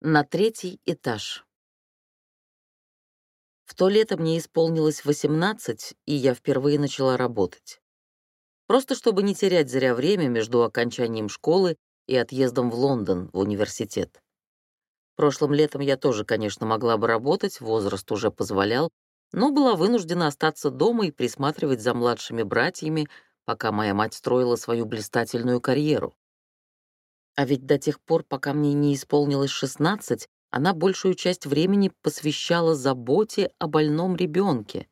На третий этаж. В то лето мне исполнилось 18, и я впервые начала работать. Просто чтобы не терять зря время между окончанием школы и отъездом в Лондон, в университет. Прошлым летом я тоже, конечно, могла бы работать, возраст уже позволял, но была вынуждена остаться дома и присматривать за младшими братьями, пока моя мать строила свою блистательную карьеру. А ведь до тех пор, пока мне не исполнилось 16, она большую часть времени посвящала заботе о больном ребенке.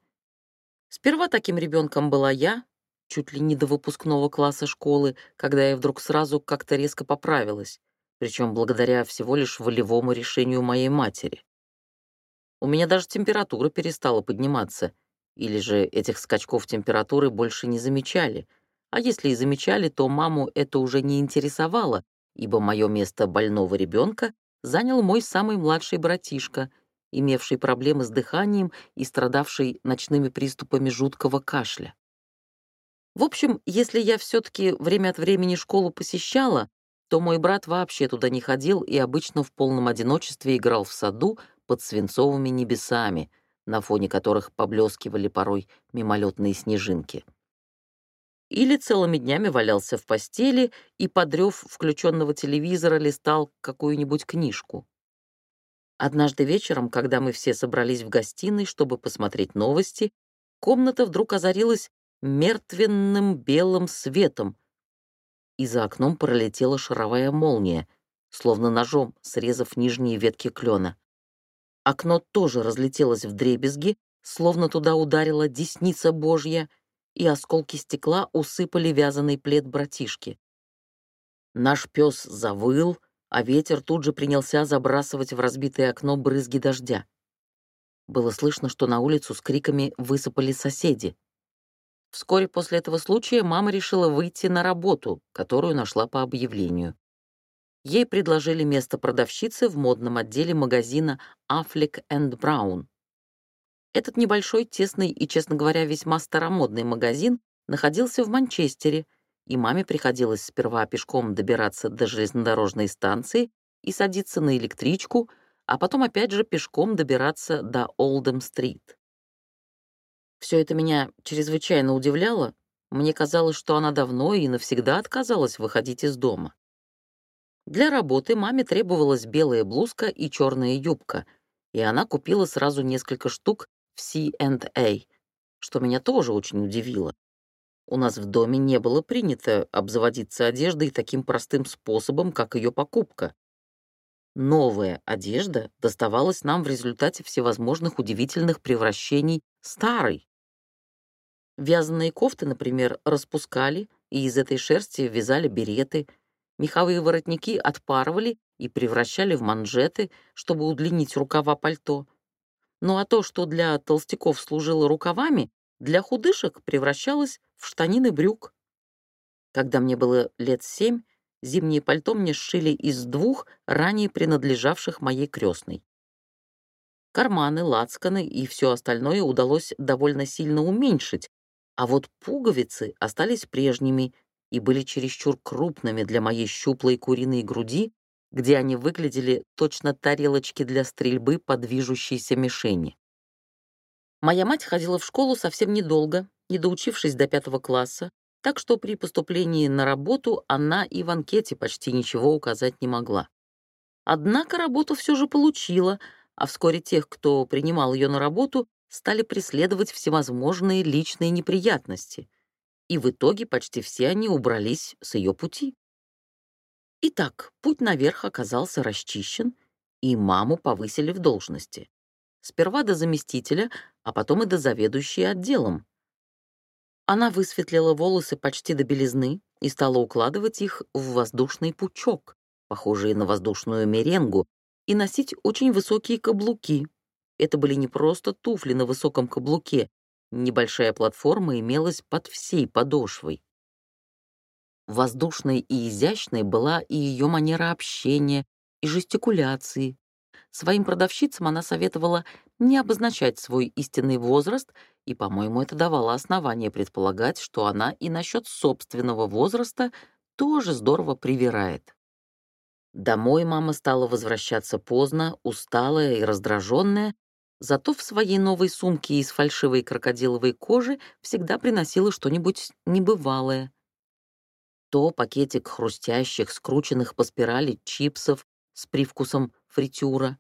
Сперва таким ребенком была я, чуть ли не до выпускного класса школы, когда я вдруг сразу как-то резко поправилась, причем благодаря всего лишь волевому решению моей матери. У меня даже температура перестала подниматься, или же этих скачков температуры больше не замечали, а если и замечали, то маму это уже не интересовало, ибо мое место больного ребенка занял мой самый младший братишка, имевший проблемы с дыханием и страдавший ночными приступами жуткого кашля. В общем, если я все-таки время от времени школу посещала, то мой брат вообще туда не ходил и обычно в полном одиночестве играл в саду под свинцовыми небесами, на фоне которых поблескивали порой мимолетные снежинки или целыми днями валялся в постели и, подрев включенного телевизора, листал какую-нибудь книжку. Однажды вечером, когда мы все собрались в гостиной, чтобы посмотреть новости, комната вдруг озарилась мертвенным белым светом, и за окном пролетела шаровая молния, словно ножом срезав нижние ветки клена. Окно тоже разлетелось в дребезги, словно туда ударила десница Божья — и осколки стекла усыпали вязаный плед братишки. Наш пес завыл, а ветер тут же принялся забрасывать в разбитое окно брызги дождя. Было слышно, что на улицу с криками высыпали соседи. Вскоре после этого случая мама решила выйти на работу, которую нашла по объявлению. Ей предложили место продавщицы в модном отделе магазина Affleck Brown. Этот небольшой, тесный и, честно говоря, весьма старомодный магазин находился в Манчестере, и маме приходилось сперва пешком добираться до железнодорожной станции и садиться на электричку, а потом опять же пешком добираться до Олдем-стрит. Все это меня чрезвычайно удивляло. Мне казалось, что она давно и навсегда отказалась выходить из дома. Для работы маме требовалась белая блузка и черная юбка, и она купила сразу несколько штук в C&A, что меня тоже очень удивило. У нас в доме не было принято обзаводиться одеждой таким простым способом, как ее покупка. Новая одежда доставалась нам в результате всевозможных удивительных превращений старой. Вязаные кофты, например, распускали, и из этой шерсти вязали береты, меховые воротники отпарывали и превращали в манжеты, чтобы удлинить рукава пальто, ну а то, что для толстяков служило рукавами, для худышек превращалось в штанины брюк. Когда мне было лет семь, зимнее пальто мне сшили из двух ранее принадлежавших моей крестной. Карманы, лацканы и все остальное удалось довольно сильно уменьшить, а вот пуговицы остались прежними и были чересчур крупными для моей щуплой куриной груди где они выглядели точно тарелочки для стрельбы по движущейся мишени. Моя мать ходила в школу совсем недолго, не доучившись до пятого класса, так что при поступлении на работу она и в анкете почти ничего указать не могла. Однако работу все же получила, а вскоре тех, кто принимал ее на работу, стали преследовать всевозможные личные неприятности, и в итоге почти все они убрались с ее пути. Итак, путь наверх оказался расчищен, и маму повысили в должности. Сперва до заместителя, а потом и до заведующей отделом. Она высветлила волосы почти до белизны и стала укладывать их в воздушный пучок, похожий на воздушную меренгу, и носить очень высокие каблуки. Это были не просто туфли на высоком каблуке, небольшая платформа имелась под всей подошвой. Воздушной и изящной была и ее манера общения, и жестикуляции. Своим продавщицам она советовала не обозначать свой истинный возраст, и, по-моему, это давало основание предполагать, что она и насчет собственного возраста тоже здорово привирает. Домой мама стала возвращаться поздно, усталая и раздраженная, зато в своей новой сумке из фальшивой крокодиловой кожи всегда приносила что-нибудь небывалое. То пакетик хрустящих, скрученных по спирали чипсов с привкусом фритюра,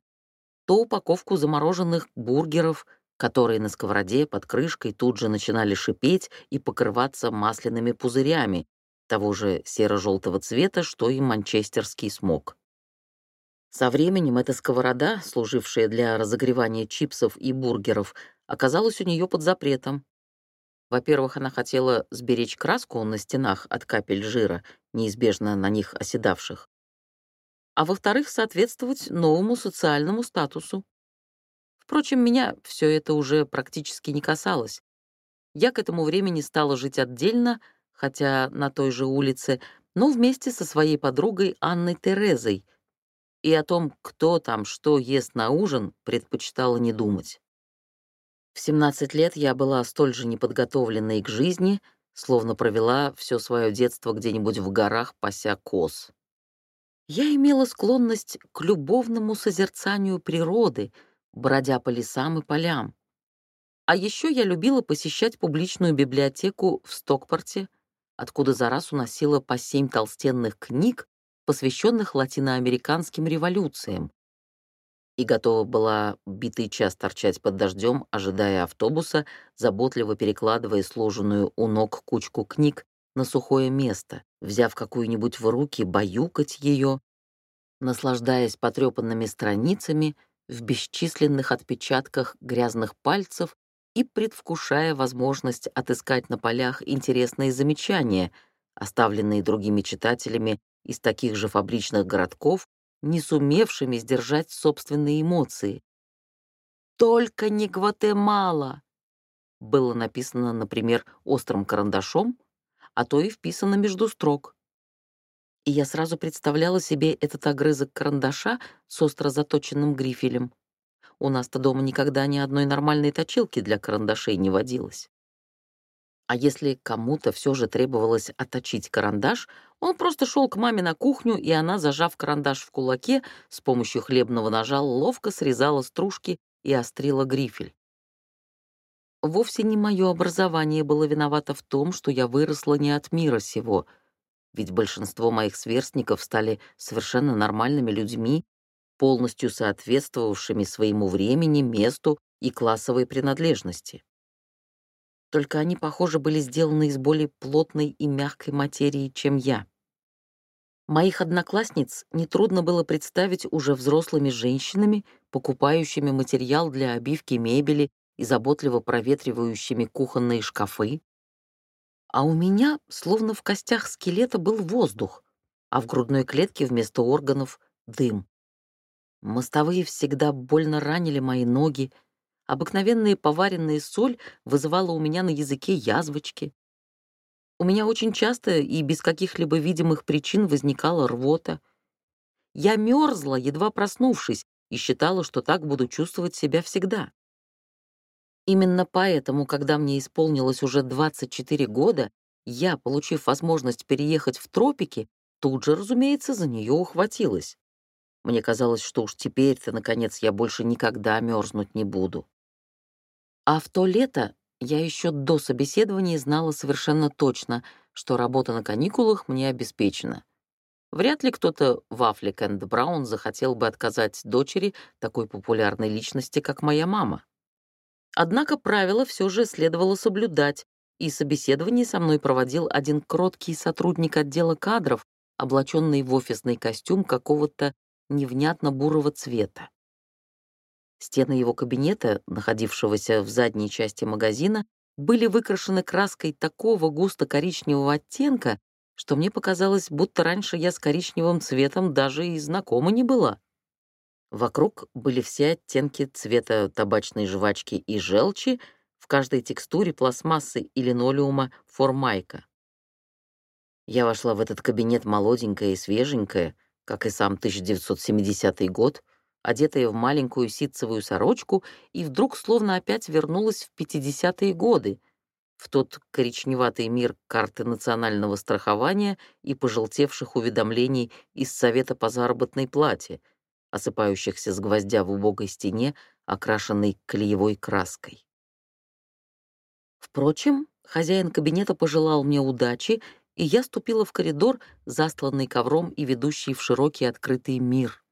то упаковку замороженных бургеров, которые на сковороде под крышкой тут же начинали шипеть и покрываться масляными пузырями, того же серо-желтого цвета, что и манчестерский смог. Со временем эта сковорода, служившая для разогревания чипсов и бургеров, оказалась у нее под запретом. Во-первых, она хотела сберечь краску на стенах от капель жира, неизбежно на них оседавших. А во-вторых, соответствовать новому социальному статусу. Впрочем, меня все это уже практически не касалось. Я к этому времени стала жить отдельно — хотя на той же улице, но вместе со своей подругой Анной Терезой, и о том, кто там что ест на ужин, предпочитала не думать. В 17 лет я была столь же неподготовленной к жизни, словно провела все свое детство где-нибудь в горах, пася коз. Я имела склонность к любовному созерцанию природы, бродя по лесам и полям. А еще я любила посещать публичную библиотеку в Стокпорте, откуда за раз уносила по семь толстенных книг, посвященных латиноамериканским революциям, и готова была битый час торчать под дождем, ожидая автобуса, заботливо перекладывая сложенную у ног кучку книг на сухое место, взяв какую-нибудь в руки, баюкать ее, наслаждаясь потрепанными страницами в бесчисленных отпечатках грязных пальцев и предвкушая возможность отыскать на полях интересные замечания, оставленные другими читателями из таких же фабричных городков, не сумевшими сдержать собственные эмоции. «Только не Гватемала!» было написано, например, острым карандашом, а то и вписано между строк. И я сразу представляла себе этот огрызок карандаша с остро заточенным грифелем. У нас-то дома никогда ни одной нормальной точилки для карандашей не водилось. А если кому-то все же требовалось отточить карандаш, он просто шел к маме на кухню, и она, зажав карандаш в кулаке, с помощью хлебного ножа ловко срезала стружки и острила грифель. Вовсе не мое образование было виновато в том, что я выросла не от мира сего, ведь большинство моих сверстников стали совершенно нормальными людьми полностью соответствовавшими своему времени, месту и классовой принадлежности. Только они, похоже, были сделаны из более плотной и мягкой материи, чем я. Моих одноклассниц нетрудно было представить уже взрослыми женщинами, покупающими материал для обивки мебели и заботливо проветривающими кухонные шкафы. А у меня, словно в костях скелета, был воздух, а в грудной клетке вместо органов — дым. Мостовые всегда больно ранили мои ноги. Обыкновенная поваренная соль вызывала у меня на языке язвочки. У меня очень часто и без каких-либо видимых причин возникала рвота. Я мерзла, едва проснувшись, и считала, что так буду чувствовать себя всегда. Именно поэтому, когда мне исполнилось уже 24 года, я, получив возможность переехать в тропики, тут же, разумеется, за нее ухватилась. Мне казалось, что уж теперь-то, наконец, я больше никогда мерзнуть не буду. А в то лето я еще до собеседования знала совершенно точно, что работа на каникулах мне обеспечена. Вряд ли кто-то в Аффлек энд Браун захотел бы отказать дочери такой популярной личности, как моя мама. Однако правила все же следовало соблюдать, и собеседование со мной проводил один кроткий сотрудник отдела кадров, облаченный в офисный костюм какого-то невнятно бурого цвета. Стены его кабинета, находившегося в задней части магазина, были выкрашены краской такого густо-коричневого оттенка, что мне показалось, будто раньше я с коричневым цветом даже и знакома не была. Вокруг были все оттенки цвета табачной жвачки и желчи, в каждой текстуре пластмассы и линолеума формайка. Я вошла в этот кабинет молоденькая и свеженькая, как и сам 1970 год, одетая в маленькую ситцевую сорочку, и вдруг словно опять вернулась в 50-е годы, в тот коричневатый мир карты национального страхования и пожелтевших уведомлений из Совета по заработной плате, осыпающихся с гвоздя в убогой стене, окрашенной клеевой краской. Впрочем, хозяин кабинета пожелал мне удачи, и я ступила в коридор, застланный ковром и ведущий в широкий открытый мир.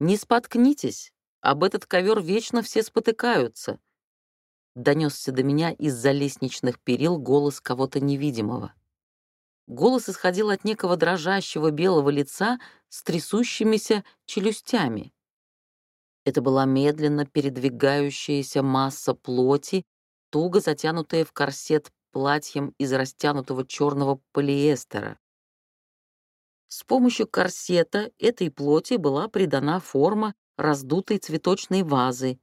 «Не споткнитесь, об этот ковер вечно все спотыкаются», донесся до меня из-за лестничных перил голос кого-то невидимого. Голос исходил от некого дрожащего белого лица с трясущимися челюстями. Это была медленно передвигающаяся масса плоти, туго затянутая в корсет платьем из растянутого черного полиэстера. С помощью корсета этой плоти была придана форма раздутой цветочной вазы.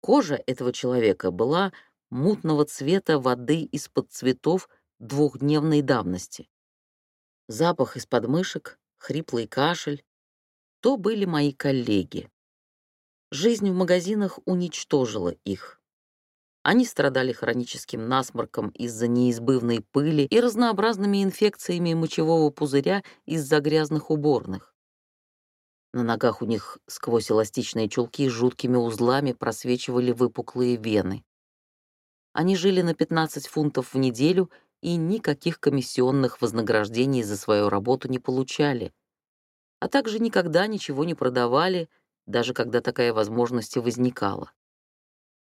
Кожа этого человека была мутного цвета воды из-под цветов двухдневной давности. Запах из подмышек, хриплый кашель — то были мои коллеги. Жизнь в магазинах уничтожила их. Они страдали хроническим насморком из-за неизбывной пыли и разнообразными инфекциями мочевого пузыря из-за грязных уборных. На ногах у них сквозь эластичные чулки жуткими узлами просвечивали выпуклые вены. Они жили на 15 фунтов в неделю и никаких комиссионных вознаграждений за свою работу не получали, а также никогда ничего не продавали, даже когда такая возможность возникала.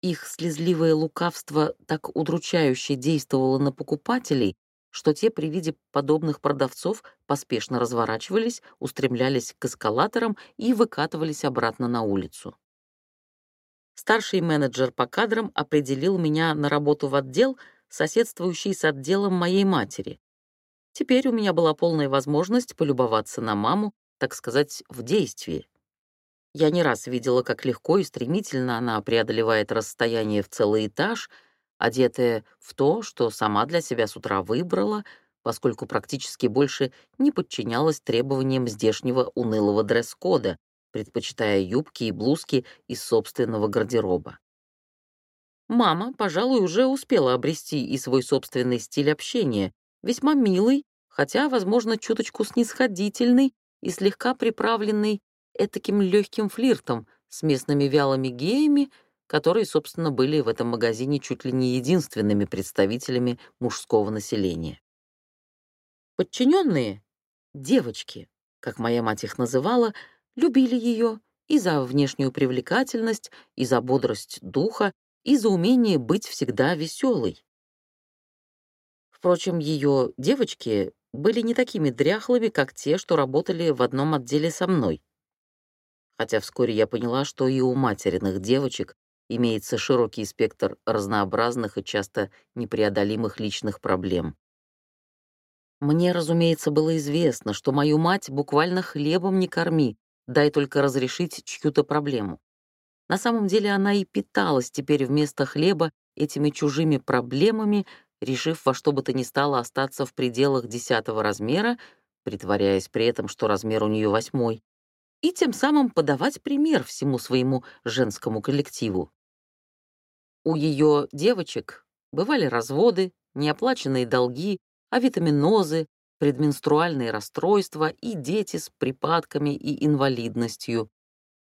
Их слезливое лукавство так удручающе действовало на покупателей, что те при виде подобных продавцов поспешно разворачивались, устремлялись к эскалаторам и выкатывались обратно на улицу. Старший менеджер по кадрам определил меня на работу в отдел, соседствующий с отделом моей матери. Теперь у меня была полная возможность полюбоваться на маму, так сказать, в действии. Я не раз видела, как легко и стремительно она преодолевает расстояние в целый этаж, одетая в то, что сама для себя с утра выбрала, поскольку практически больше не подчинялась требованиям здешнего унылого дресс-кода, предпочитая юбки и блузки из собственного гардероба. Мама, пожалуй, уже успела обрести и свой собственный стиль общения, весьма милый, хотя, возможно, чуточку снисходительный и слегка приправленный этаким легким флиртом с местными вялыми геями, которые, собственно, были в этом магазине чуть ли не единственными представителями мужского населения. Подчиненные, девочки, как моя мать их называла, любили ее и за внешнюю привлекательность, и за бодрость духа, и за умение быть всегда веселой. Впрочем, ее девочки были не такими дряхлыми, как те, что работали в одном отделе со мной хотя вскоре я поняла, что и у материных девочек имеется широкий спектр разнообразных и часто непреодолимых личных проблем. Мне, разумеется, было известно, что мою мать буквально хлебом не корми, дай только разрешить чью-то проблему. На самом деле она и питалась теперь вместо хлеба этими чужими проблемами, решив во что бы то ни стало остаться в пределах десятого размера, притворяясь при этом, что размер у нее восьмой, и тем самым подавать пример всему своему женскому коллективу. У ее девочек бывали разводы, неоплаченные долги, авитаминозы, предменструальные расстройства и дети с припадками и инвалидностью.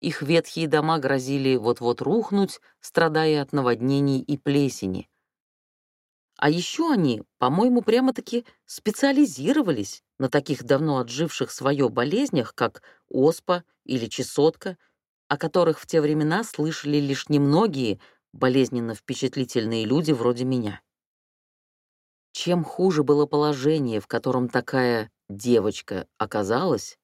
Их ветхие дома грозили вот-вот рухнуть, страдая от наводнений и плесени. А еще они, по-моему, прямо-таки специализировались на таких давно отживших свое болезнях, как оспа или чесотка, о которых в те времена слышали лишь немногие болезненно впечатлительные люди вроде меня. Чем хуже было положение, в котором такая девочка оказалась,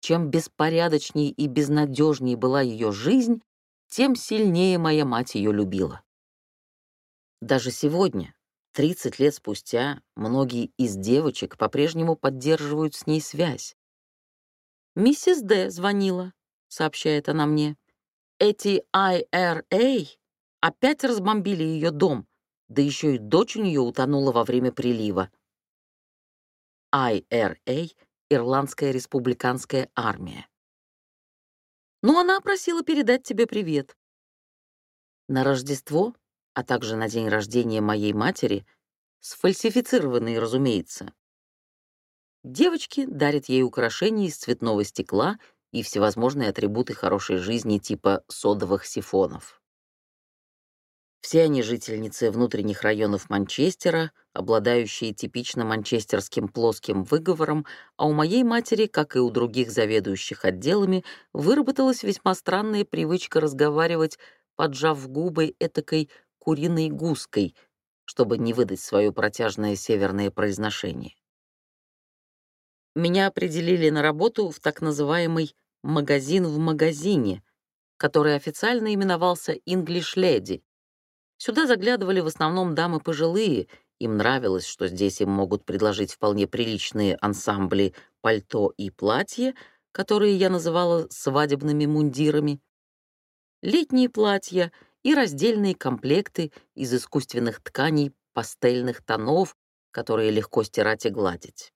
чем беспорядочней и безнадежней была ее жизнь, тем сильнее моя мать ее любила. Даже сегодня, 30 лет спустя многие из девочек по-прежнему поддерживают с ней связь. «Миссис Д. звонила», — сообщает она мне. «Эти IRA опять разбомбили ее дом, да еще и дочь у нее утонула во время прилива». IRA — Ирландская республиканская армия. «Ну, она просила передать тебе привет». На Рождество а также на день рождения моей матери, сфальсифицированные, разумеется. Девочки дарят ей украшения из цветного стекла и всевозможные атрибуты хорошей жизни типа содовых сифонов. Все они жительницы внутренних районов Манчестера, обладающие типично манчестерским плоским выговором, а у моей матери, как и у других заведующих отделами, выработалась весьма странная привычка разговаривать, поджав губы этакой куриной гуской, чтобы не выдать свое протяжное северное произношение. Меня определили на работу в так называемый «магазин в магазине», который официально именовался «English Lady», Сюда заглядывали в основном дамы пожилые, им нравилось, что здесь им могут предложить вполне приличные ансамбли пальто и платья, которые я называла свадебными мундирами, летние платья и раздельные комплекты из искусственных тканей пастельных тонов, которые легко стирать и гладить.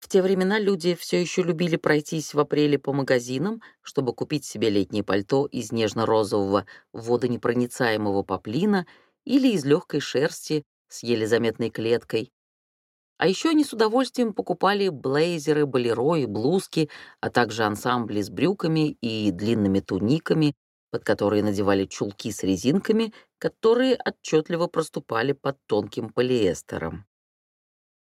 В те времена люди все еще любили пройтись в апреле по магазинам, чтобы купить себе летнее пальто из нежно-розового водонепроницаемого поплина или из легкой шерсти с еле заметной клеткой. А еще они с удовольствием покупали блейзеры, болеро и блузки, а также ансамбли с брюками и длинными туниками, под которые надевали чулки с резинками, которые отчетливо проступали под тонким полиэстером.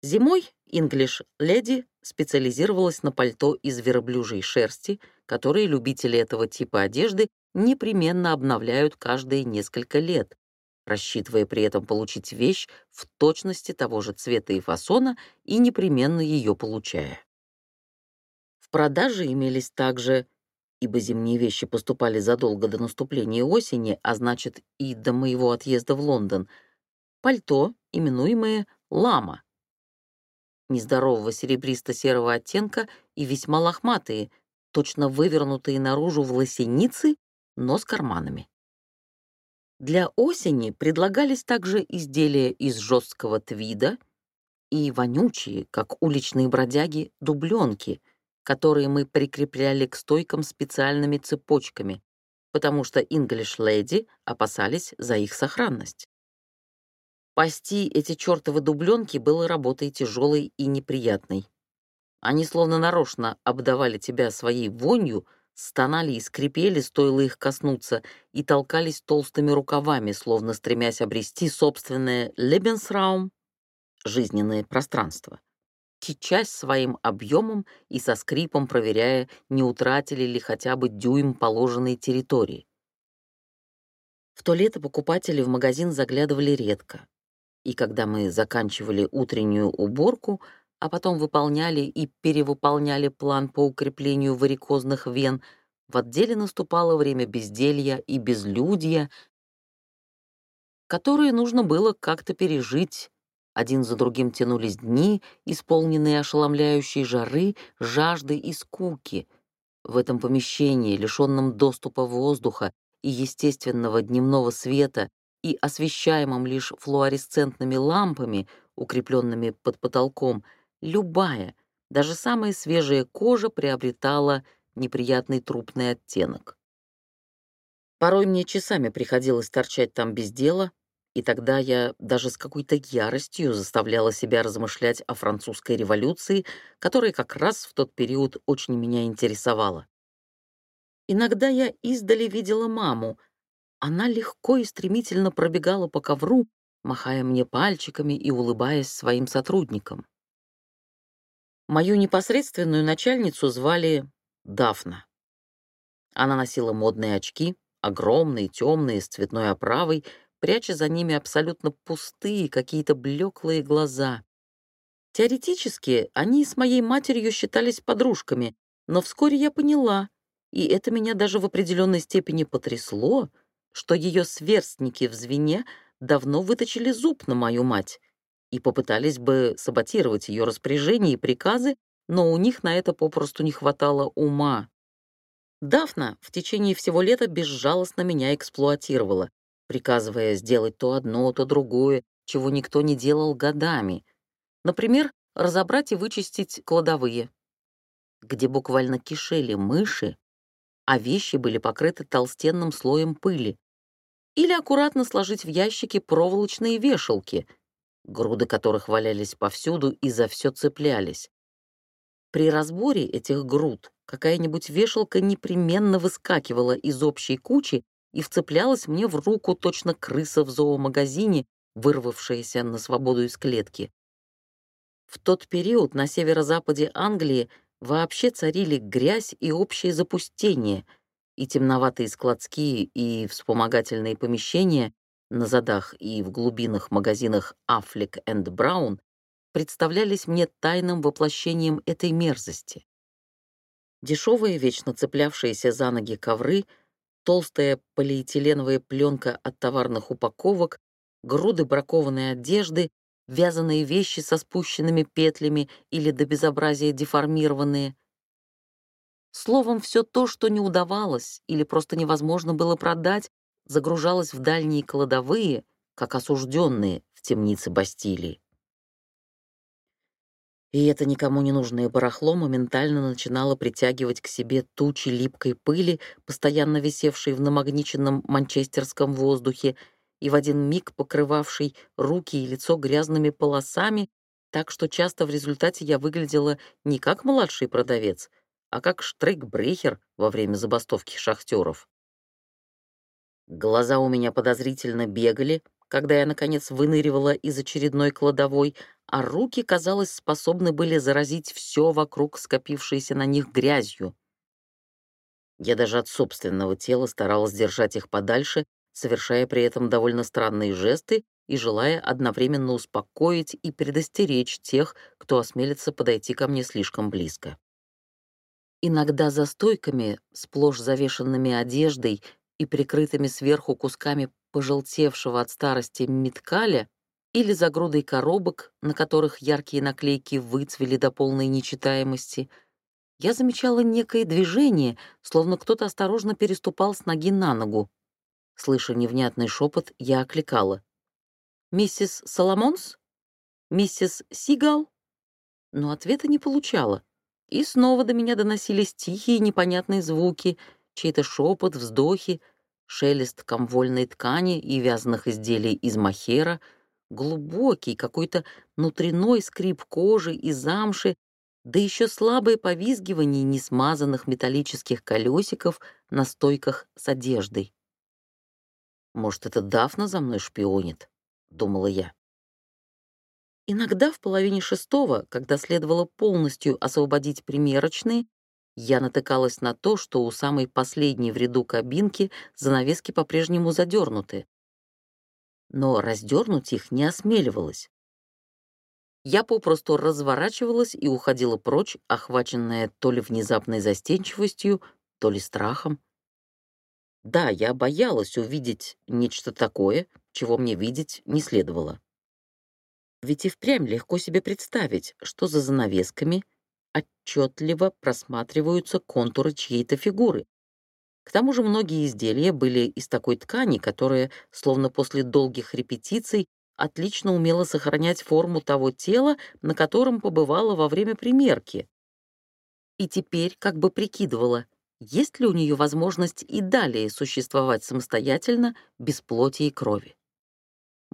Зимой English Lady специализировалась на пальто из верблюжьей шерсти, которые любители этого типа одежды непременно обновляют каждые несколько лет, рассчитывая при этом получить вещь в точности того же цвета и фасона и непременно ее получая. В продаже имелись также, ибо зимние вещи поступали задолго до наступления осени, а значит и до моего отъезда в Лондон, пальто, именуемое «лама», нездорового серебристо-серого оттенка и весьма лохматые, точно вывернутые наружу в лосеницы, но с карманами. Для осени предлагались также изделия из жесткого твида и вонючие, как уличные бродяги, дубленки, которые мы прикрепляли к стойкам специальными цепочками, потому что English Lady опасались за их сохранность. Пасти эти чертовы дубленки было работой тяжелой и неприятной. Они словно нарочно обдавали тебя своей вонью, стонали и скрипели, стоило их коснуться, и толкались толстыми рукавами, словно стремясь обрести собственное Lebensraum — жизненное пространство, течась своим объемом и со скрипом проверяя, не утратили ли хотя бы дюйм положенной территории. В то лето покупатели в магазин заглядывали редко и когда мы заканчивали утреннюю уборку, а потом выполняли и перевыполняли план по укреплению варикозных вен, в отделе наступало время безделья и безлюдья, которые нужно было как-то пережить. Один за другим тянулись дни, исполненные ошеломляющей жары, жажды и скуки. В этом помещении, лишенном доступа воздуха и естественного дневного света, и освещаемом лишь флуоресцентными лампами, укрепленными под потолком, любая, даже самая свежая кожа приобретала неприятный трупный оттенок. Порой мне часами приходилось торчать там без дела, и тогда я даже с какой-то яростью заставляла себя размышлять о французской революции, которая как раз в тот период очень меня интересовала. Иногда я издали видела маму, она легко и стремительно пробегала по ковру, махая мне пальчиками и улыбаясь своим сотрудникам. Мою непосредственную начальницу звали Дафна. Она носила модные очки, огромные, темные, с цветной оправой, пряча за ними абсолютно пустые, какие-то блеклые глаза. Теоретически они с моей матерью считались подружками, но вскоре я поняла, и это меня даже в определенной степени потрясло — что ее сверстники в звене давно выточили зуб на мою мать и попытались бы саботировать ее распоряжения и приказы, но у них на это попросту не хватало ума. Дафна в течение всего лета безжалостно меня эксплуатировала, приказывая сделать то одно, то другое, чего никто не делал годами. Например, разобрать и вычистить кладовые, где буквально кишели мыши, а вещи были покрыты толстенным слоем пыли, или аккуратно сложить в ящики проволочные вешалки, груды которых валялись повсюду и за все цеплялись. При разборе этих груд какая-нибудь вешалка непременно выскакивала из общей кучи и вцеплялась мне в руку точно крыса в зоомагазине, вырвавшаяся на свободу из клетки. В тот период на северо-западе Англии вообще царили грязь и общее запустение, и темноватые складские и вспомогательные помещения на задах и в глубинах магазинах Affleck and Brown представлялись мне тайным воплощением этой мерзости. Дешевые, вечно цеплявшиеся за ноги ковры, толстая полиэтиленовая пленка от товарных упаковок, груды бракованной одежды, вязаные вещи со спущенными петлями или до безобразия деформированные. Словом, все то, что не удавалось или просто невозможно было продать, загружалось в дальние кладовые, как осужденные в темнице Бастилии и это никому не нужное барахло моментально начинало притягивать к себе тучи липкой пыли, постоянно висевшей в намагниченном манчестерском воздухе и в один миг покрывавшей руки и лицо грязными полосами, так что часто в результате я выглядела не как младший продавец, а как штрейкбрехер во время забастовки шахтеров. Глаза у меня подозрительно бегали, когда я, наконец, выныривала из очередной кладовой, а руки, казалось, способны были заразить все вокруг скопившееся на них грязью. Я даже от собственного тела старалась держать их подальше, совершая при этом довольно странные жесты и желая одновременно успокоить и предостеречь тех, кто осмелится подойти ко мне слишком близко. Иногда за стойками, сплошь завешенными одеждой и прикрытыми сверху кусками пожелтевшего от старости меткаля, или за грудой коробок, на которых яркие наклейки выцвели до полной нечитаемости, я замечала некое движение, словно кто-то осторожно переступал с ноги на ногу. Слыша невнятный шепот, я окликала. «Миссис Соломонс? Миссис Сигал?» Но ответа не получала. И снова до меня доносились тихие непонятные звуки, чей-то шепот, вздохи, шелест комвольной ткани и вязаных изделий из махера — глубокий, какой-то внутренной скрип кожи и замши, да еще слабое повизгивание несмазанных металлических колесиков на стойках с одеждой. «Может, это Дафна за мной шпионит?» — думала я. Иногда в половине шестого, когда следовало полностью освободить примерочные, я натыкалась на то, что у самой последней в ряду кабинки занавески по-прежнему задернуты, но раздернуть их не осмеливалась. Я попросту разворачивалась и уходила прочь, охваченная то ли внезапной застенчивостью, то ли страхом. Да, я боялась увидеть нечто такое, чего мне видеть не следовало. Ведь и впрямь легко себе представить, что за занавесками отчетливо просматриваются контуры чьей-то фигуры, к тому же многие изделия были из такой ткани, которая, словно после долгих репетиций, отлично умела сохранять форму того тела, на котором побывала во время примерки. И теперь как бы прикидывала, есть ли у нее возможность и далее существовать самостоятельно, без плоти и крови.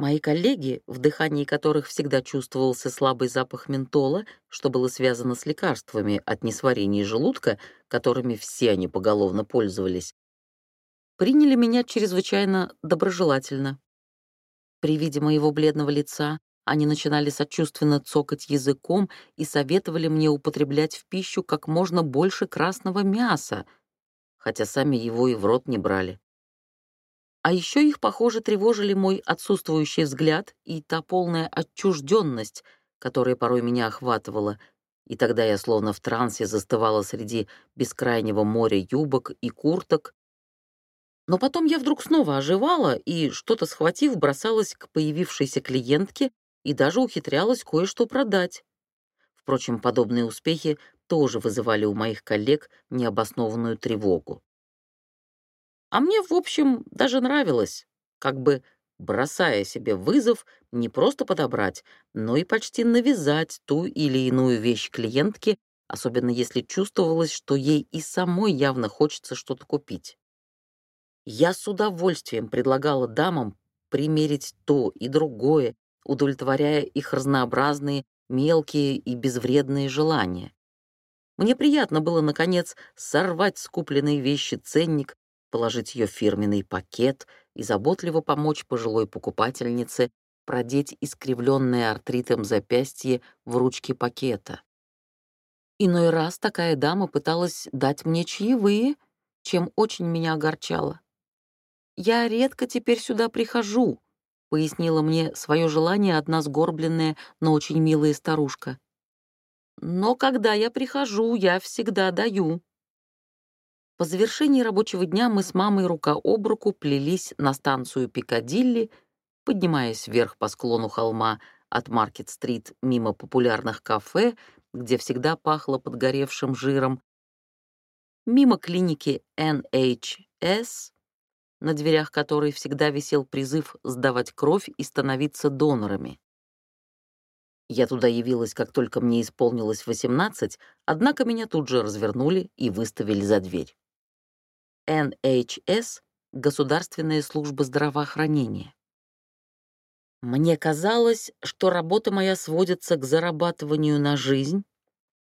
Мои коллеги, в дыхании которых всегда чувствовался слабый запах ментола, что было связано с лекарствами от несварения желудка, которыми все они поголовно пользовались, приняли меня чрезвычайно доброжелательно. При виде моего бледного лица они начинали сочувственно цокать языком и советовали мне употреблять в пищу как можно больше красного мяса, хотя сами его и в рот не брали. А еще их, похоже, тревожили мой отсутствующий взгляд и та полная отчужденность, которая порой меня охватывала, и тогда я словно в трансе застывала среди бескрайнего моря юбок и курток. Но потом я вдруг снова оживала и, что-то схватив, бросалась к появившейся клиентке и даже ухитрялась кое-что продать. Впрочем, подобные успехи тоже вызывали у моих коллег необоснованную тревогу. А мне, в общем, даже нравилось, как бы бросая себе вызов не просто подобрать, но и почти навязать ту или иную вещь клиентке, особенно если чувствовалось, что ей и самой явно хочется что-то купить. Я с удовольствием предлагала дамам примерить то и другое, удовлетворяя их разнообразные, мелкие и безвредные желания. Мне приятно было, наконец, сорвать с купленной вещи ценник, положить ее фирменный пакет и заботливо помочь пожилой покупательнице продеть искривленное артритом запястье в ручки пакета. Иной раз такая дама пыталась дать мне чаевые, чем очень меня огорчало. «Я редко теперь сюда прихожу», — пояснила мне свое желание одна сгорбленная, но очень милая старушка. «Но когда я прихожу, я всегда даю». По завершении рабочего дня мы с мамой рука об руку плелись на станцию Пикадилли, поднимаясь вверх по склону холма от Маркет-стрит мимо популярных кафе, где всегда пахло подгоревшим жиром, мимо клиники NHS, на дверях которой всегда висел призыв сдавать кровь и становиться донорами. Я туда явилась, как только мне исполнилось 18, однако меня тут же развернули и выставили за дверь. NHS — Государственная служба здравоохранения. Мне казалось, что работа моя сводится к зарабатыванию на жизнь.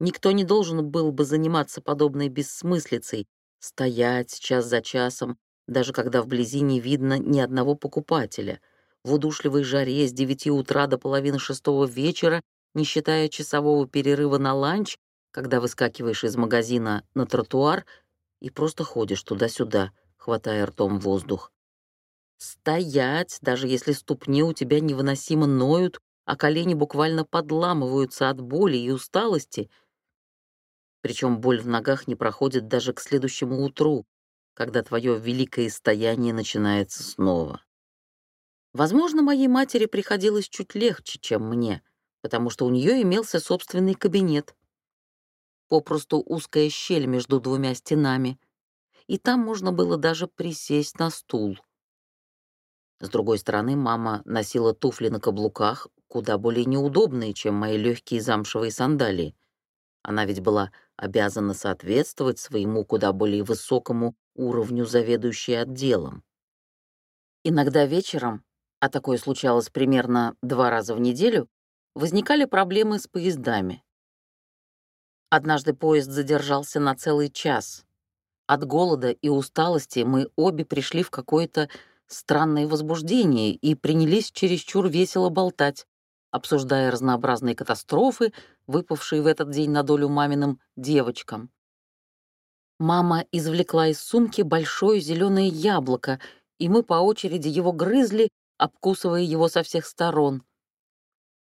Никто не должен был бы заниматься подобной бессмыслицей, стоять час за часом, даже когда вблизи не видно ни одного покупателя, в удушливой жаре с девяти утра до половины шестого вечера, не считая часового перерыва на ланч, когда выскакиваешь из магазина на тротуар и просто ходишь туда-сюда, хватая ртом воздух. Стоять, даже если ступни у тебя невыносимо ноют, а колени буквально подламываются от боли и усталости. Причем боль в ногах не проходит даже к следующему утру, когда твое великое стояние начинается снова. Возможно, моей матери приходилось чуть легче, чем мне, потому что у нее имелся собственный кабинет. Попросту узкая щель между двумя стенами, и там можно было даже присесть на стул. С другой стороны, мама носила туфли на каблуках, куда более неудобные, чем мои легкие замшевые сандалии. Она ведь была обязана соответствовать своему куда более высокому уровню заведующей отделом. Иногда вечером, а такое случалось примерно два раза в неделю, возникали проблемы с поездами. Однажды поезд задержался на целый час. От голода и усталости мы обе пришли в какое-то странное возбуждение и принялись чересчур весело болтать, обсуждая разнообразные катастрофы, выпавшие в этот день на долю маминым девочкам. Мама извлекла из сумки большое зеленое яблоко, и мы по очереди его грызли, обкусывая его со всех сторон.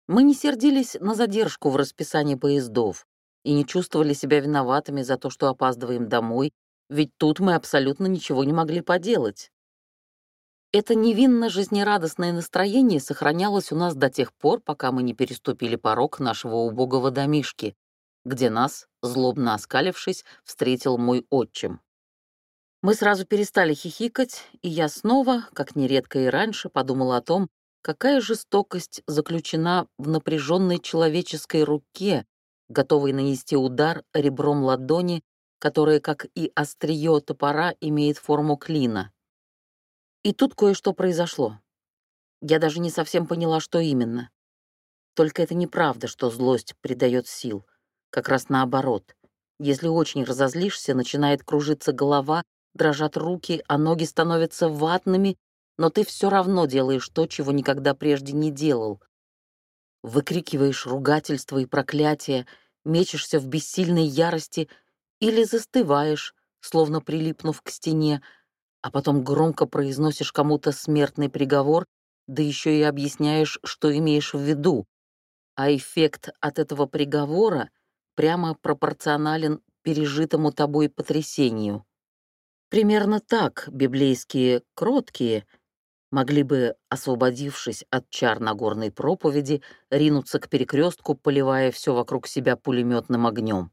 Мы не сердились на задержку в расписании поездов и не чувствовали себя виноватыми за то, что опаздываем домой, ведь тут мы абсолютно ничего не могли поделать. Это невинно жизнерадостное настроение сохранялось у нас до тех пор, пока мы не переступили порог нашего убогого домишки, где нас, злобно оскалившись, встретил мой отчим. Мы сразу перестали хихикать, и я снова, как нередко и раньше, подумала о том, какая жестокость заключена в напряженной человеческой руке, готовой нанести удар ребром ладони, которая, как и острие топора, имеет форму клина. И тут кое-что произошло. Я даже не совсем поняла, что именно. Только это неправда, что злость придает сил. Как раз наоборот. Если очень разозлишься, начинает кружиться голова, дрожат руки, а ноги становятся ватными, но ты все равно делаешь то, чего никогда прежде не делал. Выкрикиваешь ругательства и проклятия, мечешься в бессильной ярости или застываешь, словно прилипнув к стене, а потом громко произносишь кому-то смертный приговор, да еще и объясняешь, что имеешь в виду. А эффект от этого приговора прямо пропорционален пережитому тобой потрясению. Примерно так библейские кроткие могли бы, освободившись от чар Нагорной проповеди, ринуться к перекрестку, поливая все вокруг себя пулеметным огнем.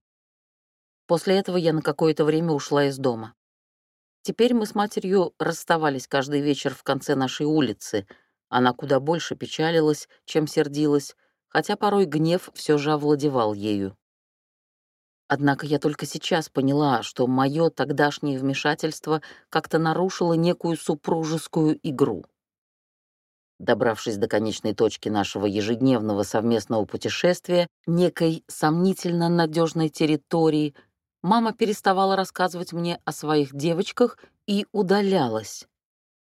После этого я на какое-то время ушла из дома. Теперь мы с матерью расставались каждый вечер в конце нашей улицы. Она куда больше печалилась, чем сердилась, хотя порой гнев все же овладевал ею. Однако я только сейчас поняла, что мое тогдашнее вмешательство как-то нарушило некую супружескую игру. Добравшись до конечной точки нашего ежедневного совместного путешествия, некой сомнительно надежной территории, мама переставала рассказывать мне о своих девочках и удалялась.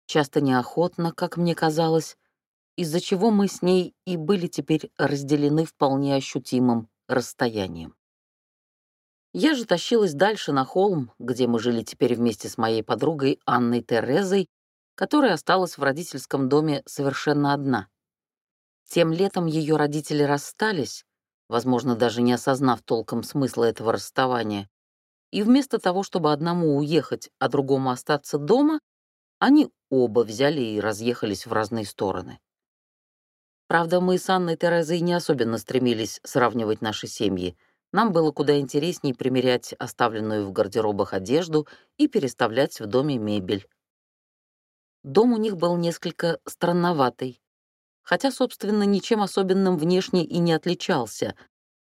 Часто неохотно, как мне казалось, из-за чего мы с ней и были теперь разделены вполне ощутимым расстоянием. Я же тащилась дальше на холм, где мы жили теперь вместе с моей подругой Анной Терезой, которая осталась в родительском доме совершенно одна. Тем летом ее родители расстались, возможно, даже не осознав толком смысла этого расставания, и вместо того, чтобы одному уехать, а другому остаться дома, они оба взяли и разъехались в разные стороны. Правда, мы с Анной Терезой не особенно стремились сравнивать наши семьи — нам было куда интереснее примерять оставленную в гардеробах одежду и переставлять в доме мебель. Дом у них был несколько странноватый, хотя, собственно, ничем особенным внешне и не отличался.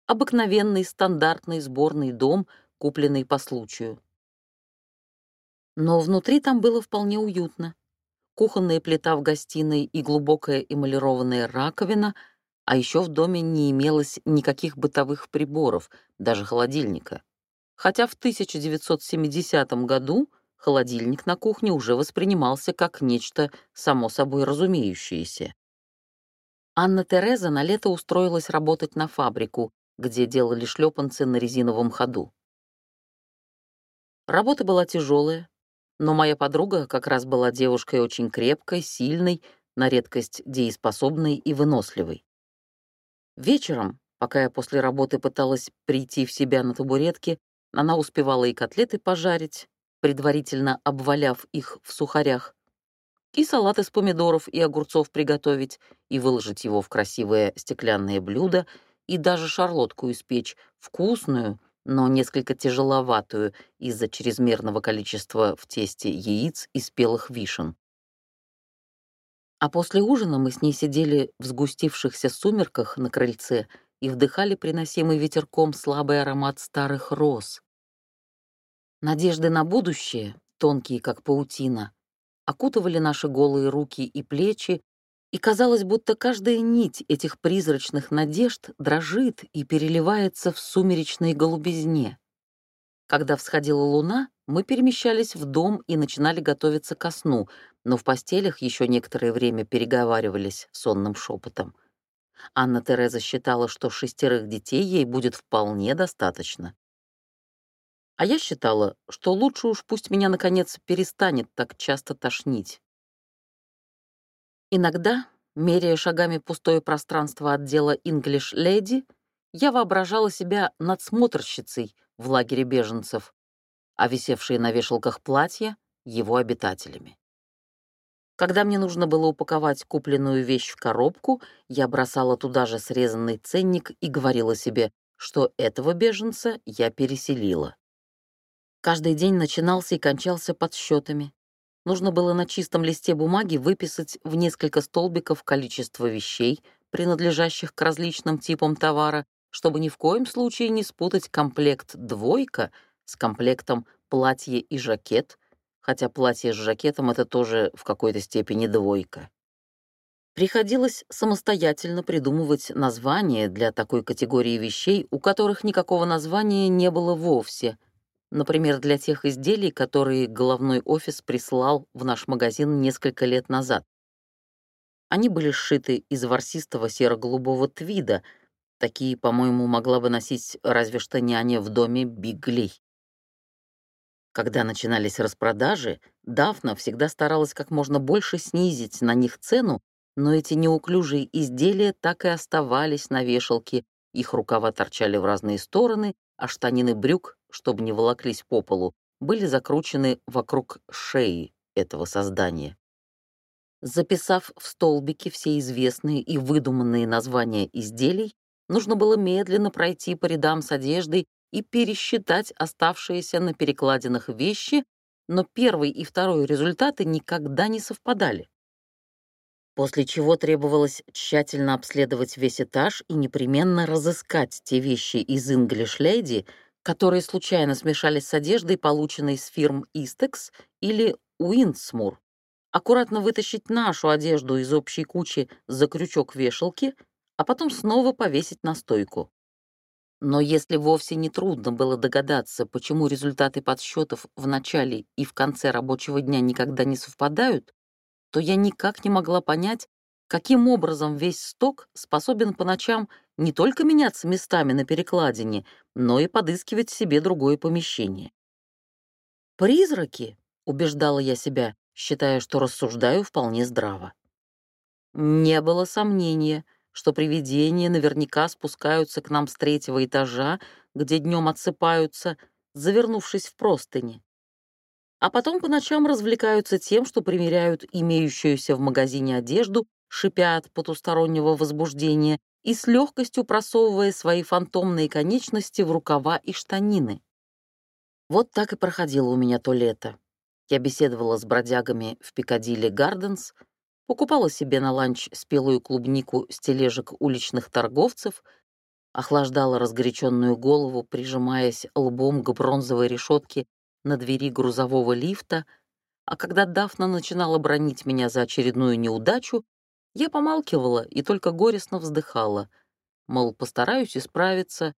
Обыкновенный стандартный сборный дом, купленный по случаю. Но внутри там было вполне уютно. Кухонная плита в гостиной и глубокая эмалированная раковина — а еще в доме не имелось никаких бытовых приборов, даже холодильника. Хотя в 1970 году холодильник на кухне уже воспринимался как нечто само собой разумеющееся. Анна Тереза на лето устроилась работать на фабрику, где делали шлепанцы на резиновом ходу. Работа была тяжелая, но моя подруга как раз была девушкой очень крепкой, сильной, на редкость дееспособной и выносливой. Вечером, пока я после работы пыталась прийти в себя на табуретке, она успевала и котлеты пожарить, предварительно обваляв их в сухарях, и салат из помидоров и огурцов приготовить, и выложить его в красивое стеклянное блюдо, и даже шарлотку испечь, вкусную, но несколько тяжеловатую из-за чрезмерного количества в тесте яиц и спелых вишен. А после ужина мы с ней сидели в сгустившихся сумерках на крыльце и вдыхали приносимый ветерком слабый аромат старых роз. Надежды на будущее, тонкие как паутина, окутывали наши голые руки и плечи, и казалось, будто каждая нить этих призрачных надежд дрожит и переливается в сумеречной голубизне. Когда всходила луна, мы перемещались в дом и начинали готовиться ко сну, но в постелях еще некоторое время переговаривались сонным шепотом. Анна Тереза считала, что шестерых детей ей будет вполне достаточно. А я считала, что лучше уж пусть меня, наконец, перестанет так часто тошнить. Иногда, меряя шагами пустое пространство отдела English Lady, я воображала себя надсмотрщицей в лагере беженцев, а висевшие на вешалках платья — его обитателями. Когда мне нужно было упаковать купленную вещь в коробку, я бросала туда же срезанный ценник и говорила себе, что этого беженца я переселила. Каждый день начинался и кончался подсчетами. Нужно было на чистом листе бумаги выписать в несколько столбиков количество вещей, принадлежащих к различным типам товара, чтобы ни в коем случае не спутать комплект «двойка» с комплектом «платье и жакет», хотя платье с жакетом — это тоже в какой-то степени двойка. Приходилось самостоятельно придумывать название для такой категории вещей, у которых никакого названия не было вовсе. Например, для тех изделий, которые головной офис прислал в наш магазин несколько лет назад. Они были сшиты из ворсистого серо-голубого твида. Такие, по-моему, могла бы носить разве что няня в доме Биглей. Когда начинались распродажи, Дафна всегда старалась как можно больше снизить на них цену, но эти неуклюжие изделия так и оставались на вешалке, их рукава торчали в разные стороны, а штанины брюк, чтобы не волоклись по полу, были закручены вокруг шеи этого создания. Записав в столбике все известные и выдуманные названия изделий, нужно было медленно пройти по рядам с одеждой и пересчитать оставшиеся на перекладинах вещи, но первый и второй результаты никогда не совпадали. После чего требовалось тщательно обследовать весь этаж и непременно разыскать те вещи из English Lady, которые случайно смешались с одеждой, полученной с фирм Истекс или Уинсмур. Аккуратно вытащить нашу одежду из общей кучи за крючок вешалки, а потом снова повесить на стойку. Но если вовсе не трудно было догадаться, почему результаты подсчетов в начале и в конце рабочего дня никогда не совпадают, то я никак не могла понять, каким образом весь сток способен по ночам не только меняться местами на перекладине, но и подыскивать себе другое помещение. «Призраки», — убеждала я себя, считая, что рассуждаю вполне здраво. Не было сомнения, что привидения наверняка спускаются к нам с третьего этажа, где днем отсыпаются, завернувшись в простыни. А потом по ночам развлекаются тем, что примеряют имеющуюся в магазине одежду, шипя от потустороннего возбуждения и с легкостью просовывая свои фантомные конечности в рукава и штанины. Вот так и проходило у меня то лето. Я беседовала с бродягами в Пикадилли Гарденс, покупала себе на ланч спелую клубнику с тележек уличных торговцев, охлаждала разгоряченную голову, прижимаясь лбом к бронзовой решетке на двери грузового лифта, а когда Дафна начинала бронить меня за очередную неудачу, я помалкивала и только горестно вздыхала, мол, постараюсь исправиться,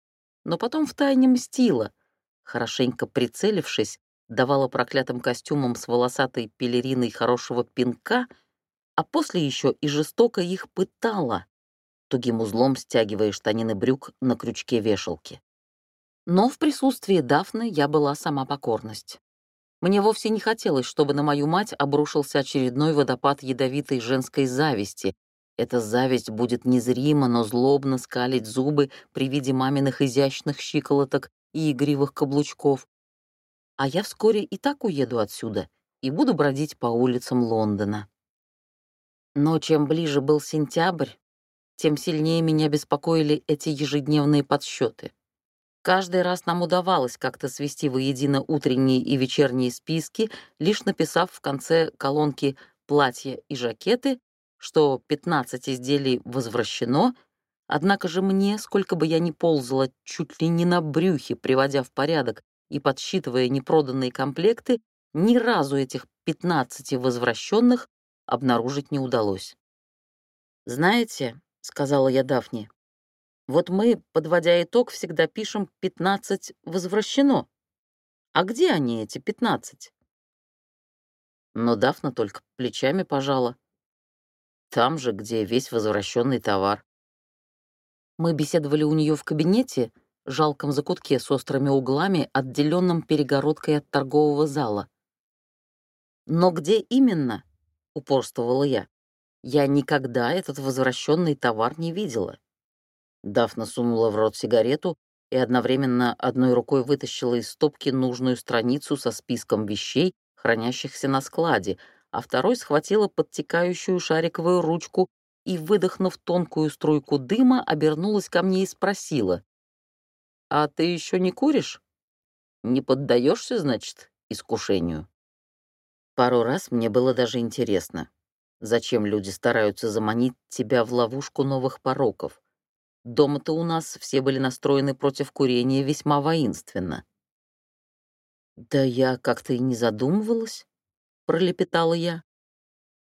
но потом втайне мстила, хорошенько прицелившись, давала проклятым костюмам с волосатой пелериной хорошего пинка, а после еще и жестоко их пытала, тугим узлом стягивая штанины брюк на крючке вешалки. Но в присутствии Дафны я была сама покорность. Мне вовсе не хотелось, чтобы на мою мать обрушился очередной водопад ядовитой женской зависти. Эта зависть будет незримо, но злобно скалить зубы при виде маминых изящных щиколоток и игривых каблучков. А я вскоре и так уеду отсюда и буду бродить по улицам Лондона. Но чем ближе был сентябрь, тем сильнее меня беспокоили эти ежедневные подсчеты. Каждый раз нам удавалось как-то свести воедино утренние и вечерние списки, лишь написав в конце колонки «платья и жакеты», что 15 изделий возвращено, однако же мне, сколько бы я ни ползала чуть ли не на брюхе, приводя в порядок и подсчитывая непроданные комплекты, ни разу этих 15 возвращенных обнаружить не удалось. «Знаете», — сказала я Дафне, вот мы, подводя итог, всегда пишем «15 возвращено». А где они, эти 15? Но Дафна только плечами пожала. Там же, где весь возвращенный товар. Мы беседовали у нее в кабинете, жалком закутке с острыми углами, отделенном перегородкой от торгового зала. «Но где именно?» — упорствовала я. «Я никогда этот возвращенный товар не видела». Дафна сунула в рот сигарету и одновременно одной рукой вытащила из стопки нужную страницу со списком вещей, хранящихся на складе, а второй схватила подтекающую шариковую ручку и, выдохнув тонкую струйку дыма, обернулась ко мне и спросила. «А ты еще не куришь? Не поддаешься, значит, искушению?» Пару раз мне было даже интересно, зачем люди стараются заманить тебя в ловушку новых пороков. Дома-то у нас все были настроены против курения весьма воинственно. «Да я как-то и не задумывалась», — пролепетала я.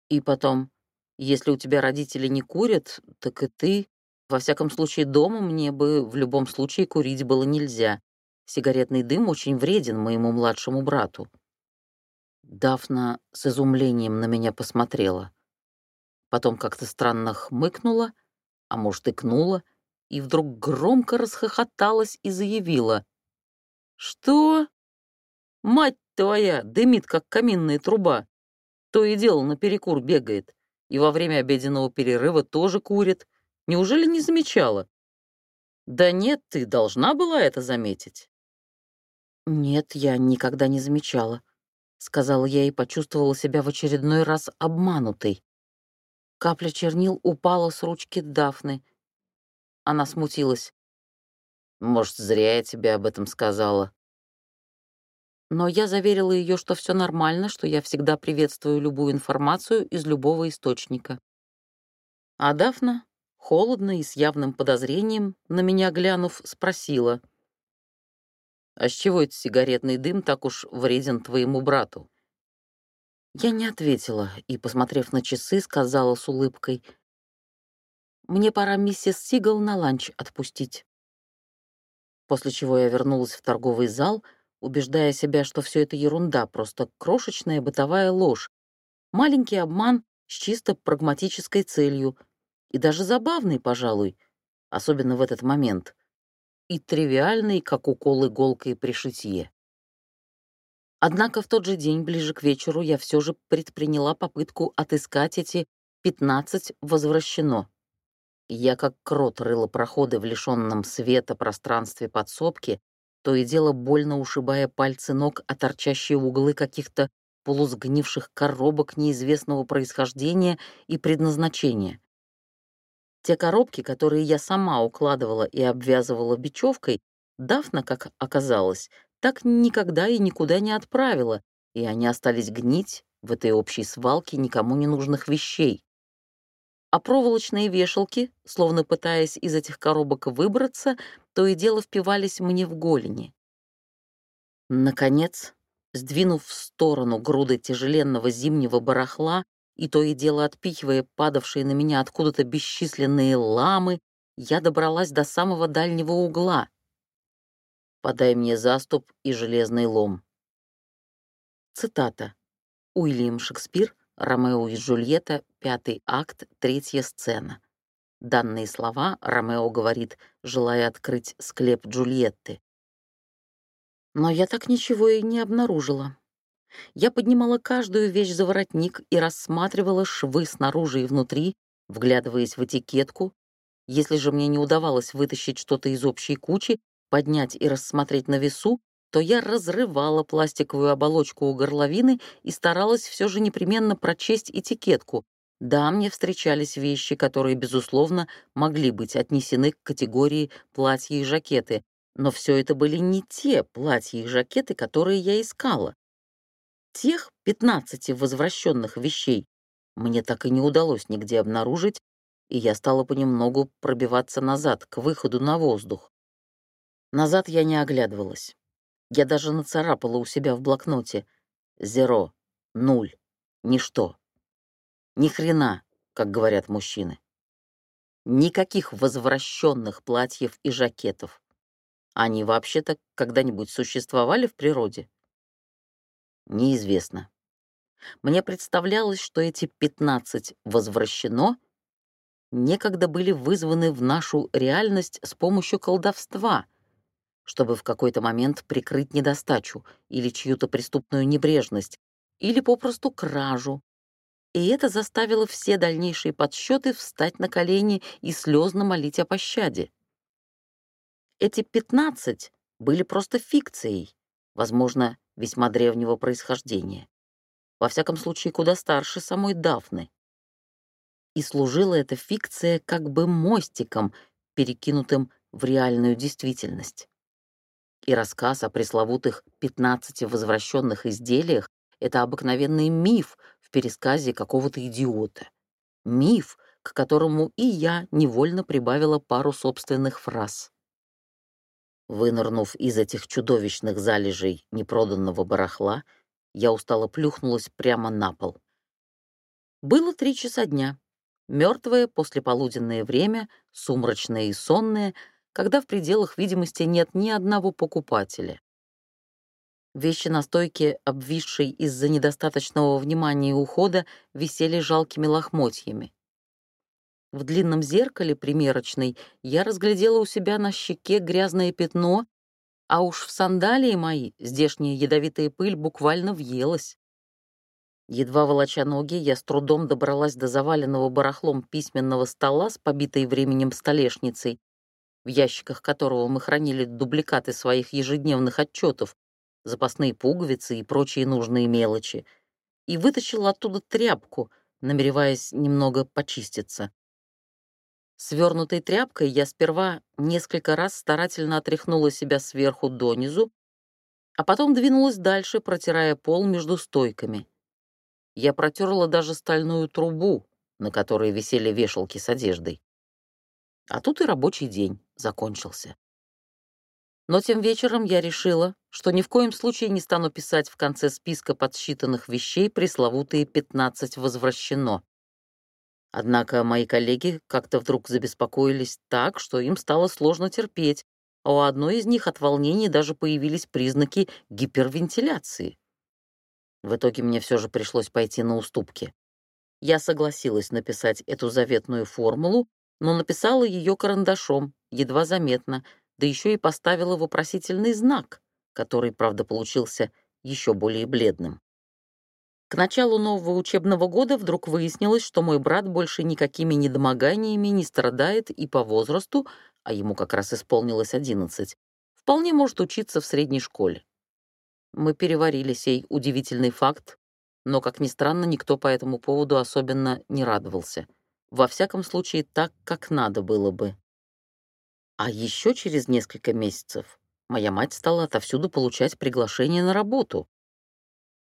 «И потом, если у тебя родители не курят, так и ты. Во всяком случае, дома мне бы в любом случае курить было нельзя. Сигаретный дым очень вреден моему младшему брату». Дафна с изумлением на меня посмотрела. Потом как-то странно хмыкнула, а может, икнула, и вдруг громко расхохоталась и заявила. «Что? Мать твоя, дымит, как каминная труба. То и дело наперекур бегает, и во время обеденного перерыва тоже курит. Неужели не замечала?» «Да нет, ты должна была это заметить». «Нет, я никогда не замечала», — сказала я и почувствовала себя в очередной раз обманутой. Капля чернил упала с ручки Дафны, она смутилась. «Может, зря я тебе об этом сказала». Но я заверила ее, что все нормально, что я всегда приветствую любую информацию из любого источника. А Дафна, холодно и с явным подозрением, на меня глянув, спросила. А с чего этот сигаретный дым так уж вреден твоему брату? Я не ответила и, посмотрев на часы, сказала с улыбкой, «Мне пора миссис Сигал на ланч отпустить». После чего я вернулась в торговый зал, убеждая себя, что все это ерунда, просто крошечная бытовая ложь, маленький обман с чисто прагматической целью, и даже забавный, пожалуй, особенно в этот момент, и тривиальный, как укол иголкой при шитье. Однако в тот же день, ближе к вечеру, я все же предприняла попытку отыскать эти 15 возвращено. Я как крот рыла проходы в лишенном света пространстве подсобки, то и дело больно ушибая пальцы ног о торчащие углы каких-то полусгнивших коробок неизвестного происхождения и предназначения. Те коробки, которые я сама укладывала и обвязывала бечевкой, Дафна, как оказалось, так никогда и никуда не отправила, и они остались гнить в этой общей свалке никому не нужных вещей. А проволочные вешалки, словно пытаясь из этих коробок выбраться, то и дело впивались мне в голени. Наконец, сдвинув в сторону груды тяжеленного зимнего барахла и то и дело отпихивая падавшие на меня откуда-то бесчисленные ламы, я добралась до самого дальнего угла, Подай мне заступ и железный лом. Цитата. Уильям Шекспир, Ромео и Джульетта, пятый акт, третья сцена. Данные слова Ромео говорит, желая открыть склеп Джульетты. Но я так ничего и не обнаружила. Я поднимала каждую вещь за воротник и рассматривала швы снаружи и внутри, вглядываясь в этикетку. Если же мне не удавалось вытащить что-то из общей кучи, поднять и рассмотреть на весу, то я разрывала пластиковую оболочку у горловины и старалась все же непременно прочесть этикетку. Да, мне встречались вещи, которые, безусловно, могли быть отнесены к категории платья и жакеты, но все это были не те платья и жакеты, которые я искала. Тех 15 возвращенных вещей мне так и не удалось нигде обнаружить, и я стала понемногу пробиваться назад, к выходу на воздух. Назад я не оглядывалась. Я даже нацарапала у себя в блокноте. Зеро, нуль, ничто. Ни хрена, как говорят мужчины. Никаких возвращенных платьев и жакетов. Они вообще-то когда-нибудь существовали в природе? Неизвестно. Мне представлялось, что эти 15 возвращено некогда были вызваны в нашу реальность с помощью колдовства, чтобы в какой-то момент прикрыть недостачу или чью-то преступную небрежность, или попросту кражу. И это заставило все дальнейшие подсчеты встать на колени и слезно молить о пощаде. Эти пятнадцать были просто фикцией, возможно, весьма древнего происхождения. Во всяком случае, куда старше самой Дафны. И служила эта фикция как бы мостиком, перекинутым в реальную действительность. И рассказ о пресловутых 15 возвращенных изделиях — это обыкновенный миф в пересказе какого-то идиота. Миф, к которому и я невольно прибавила пару собственных фраз. Вынырнув из этих чудовищных залежей непроданного барахла, я устало плюхнулась прямо на пол. Было три часа дня. Мертвое послеполуденное время, сумрачное и сонное — когда в пределах видимости нет ни одного покупателя. Вещи на стойке, обвисшей из-за недостаточного внимания и ухода, висели жалкими лохмотьями. В длинном зеркале примерочной я разглядела у себя на щеке грязное пятно, а уж в сандалии мои здешняя ядовитая пыль буквально въелась. Едва волоча ноги, я с трудом добралась до заваленного барахлом письменного стола с побитой временем столешницей в ящиках которого мы хранили дубликаты своих ежедневных отчетов, запасные пуговицы и прочие нужные мелочи, и вытащил оттуда тряпку, намереваясь немного почиститься. Свернутой тряпкой я сперва несколько раз старательно отряхнула себя сверху донизу, а потом двинулась дальше, протирая пол между стойками. Я протерла даже стальную трубу, на которой висели вешалки с одеждой. А тут и рабочий день закончился. Но тем вечером я решила, что ни в коем случае не стану писать в конце списка подсчитанных вещей пресловутые 15 возвращено. Однако мои коллеги как-то вдруг забеспокоились так, что им стало сложно терпеть, а у одной из них от волнения даже появились признаки гипервентиляции. В итоге мне все же пришлось пойти на уступки. Я согласилась написать эту заветную формулу, но написала ее карандашом, едва заметно, да еще и поставила вопросительный знак, который, правда, получился еще более бледным. К началу нового учебного года вдруг выяснилось, что мой брат больше никакими недомоганиями не страдает и по возрасту, а ему как раз исполнилось 11, вполне может учиться в средней школе. Мы переварили сей удивительный факт, но, как ни странно, никто по этому поводу особенно не радовался. Во всяком случае, так, как надо было бы. А еще через несколько месяцев моя мать стала отовсюду получать приглашения на работу.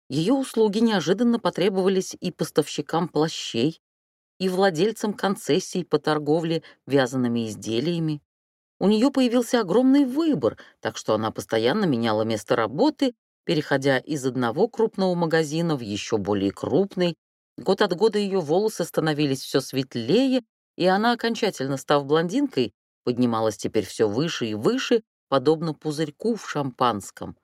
Ее услуги неожиданно потребовались и поставщикам плащей, и владельцам концессий по торговле вязаными изделиями. У нее появился огромный выбор, так что она постоянно меняла место работы, переходя из одного крупного магазина в еще более крупный. Год от года ее волосы становились все светлее, и она, окончательно став блондинкой, поднималась теперь все выше и выше, подобно пузырьку в шампанском,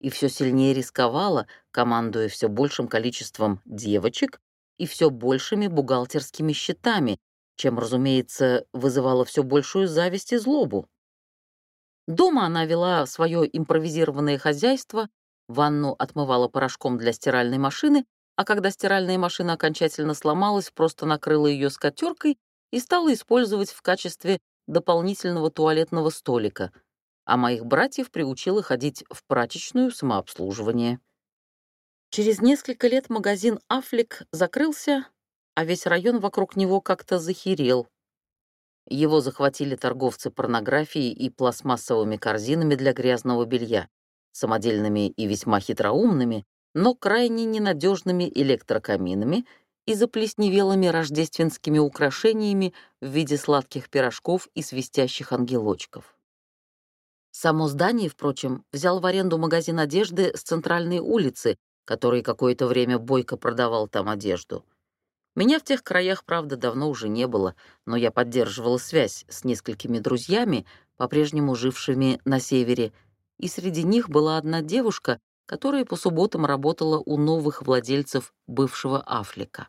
и все сильнее рисковала, командуя все большим количеством девочек и все большими бухгалтерскими счетами, чем, разумеется, вызывала все большую зависть и злобу. Дома она вела свое импровизированное хозяйство, ванну отмывала порошком для стиральной машины, а когда стиральная машина окончательно сломалась, просто накрыла ее скатеркой и стала использовать в качестве дополнительного туалетного столика, а моих братьев приучила ходить в прачечную самообслуживание. Через несколько лет магазин «Афлик» закрылся, а весь район вокруг него как-то захерел. Его захватили торговцы порнографией и пластмассовыми корзинами для грязного белья, самодельными и весьма хитроумными, но крайне ненадежными электрокаминами — и заплесневелыми рождественскими украшениями в виде сладких пирожков и свистящих ангелочков. Само здание, впрочем, взял в аренду магазин одежды с центральной улицы, который какое-то время бойко продавал там одежду. Меня в тех краях, правда, давно уже не было, но я поддерживала связь с несколькими друзьями, по-прежнему жившими на севере, и среди них была одна девушка, которая по субботам работала у новых владельцев бывшего Афлика.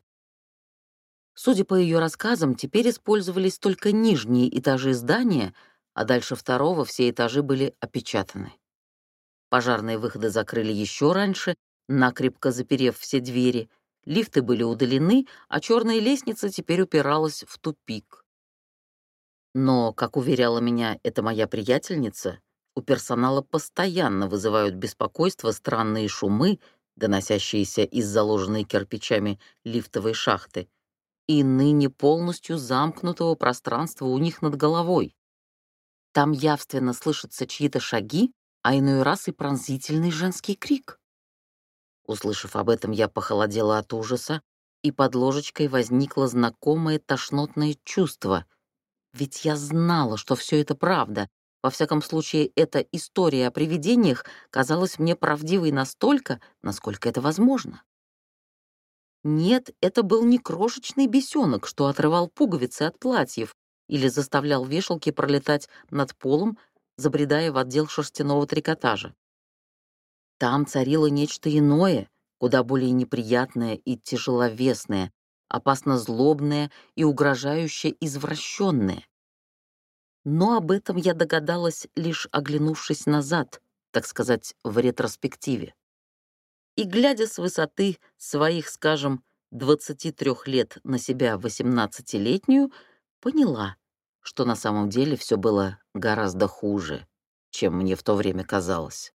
Судя по ее рассказам, теперь использовались только нижние этажи здания, а дальше второго все этажи были опечатаны. Пожарные выходы закрыли еще раньше, накрепко заперев все двери, лифты были удалены, а черная лестница теперь упиралась в тупик. Но, как уверяла меня эта моя приятельница, у персонала постоянно вызывают беспокойство странные шумы, доносящиеся из заложенной кирпичами лифтовой шахты, и ныне полностью замкнутого пространства у них над головой. Там явственно слышатся чьи-то шаги, а иной раз и пронзительный женский крик. Услышав об этом, я похолодела от ужаса, и под ложечкой возникло знакомое тошнотное чувство. Ведь я знала, что все это правда, во всяком случае, эта история о привидениях казалась мне правдивой настолько, насколько это возможно. Нет, это был не крошечный бесенок, что отрывал пуговицы от платьев или заставлял вешалки пролетать над полом, забредая в отдел шерстяного трикотажа. Там царило нечто иное, куда более неприятное и тяжеловесное, опасно злобное и угрожающе извращенное. Но об этом я догадалась, лишь оглянувшись назад, так сказать, в ретроспективе. И, глядя с высоты своих, скажем, 23 лет на себя 18-летнюю, поняла, что на самом деле все было гораздо хуже, чем мне в то время казалось.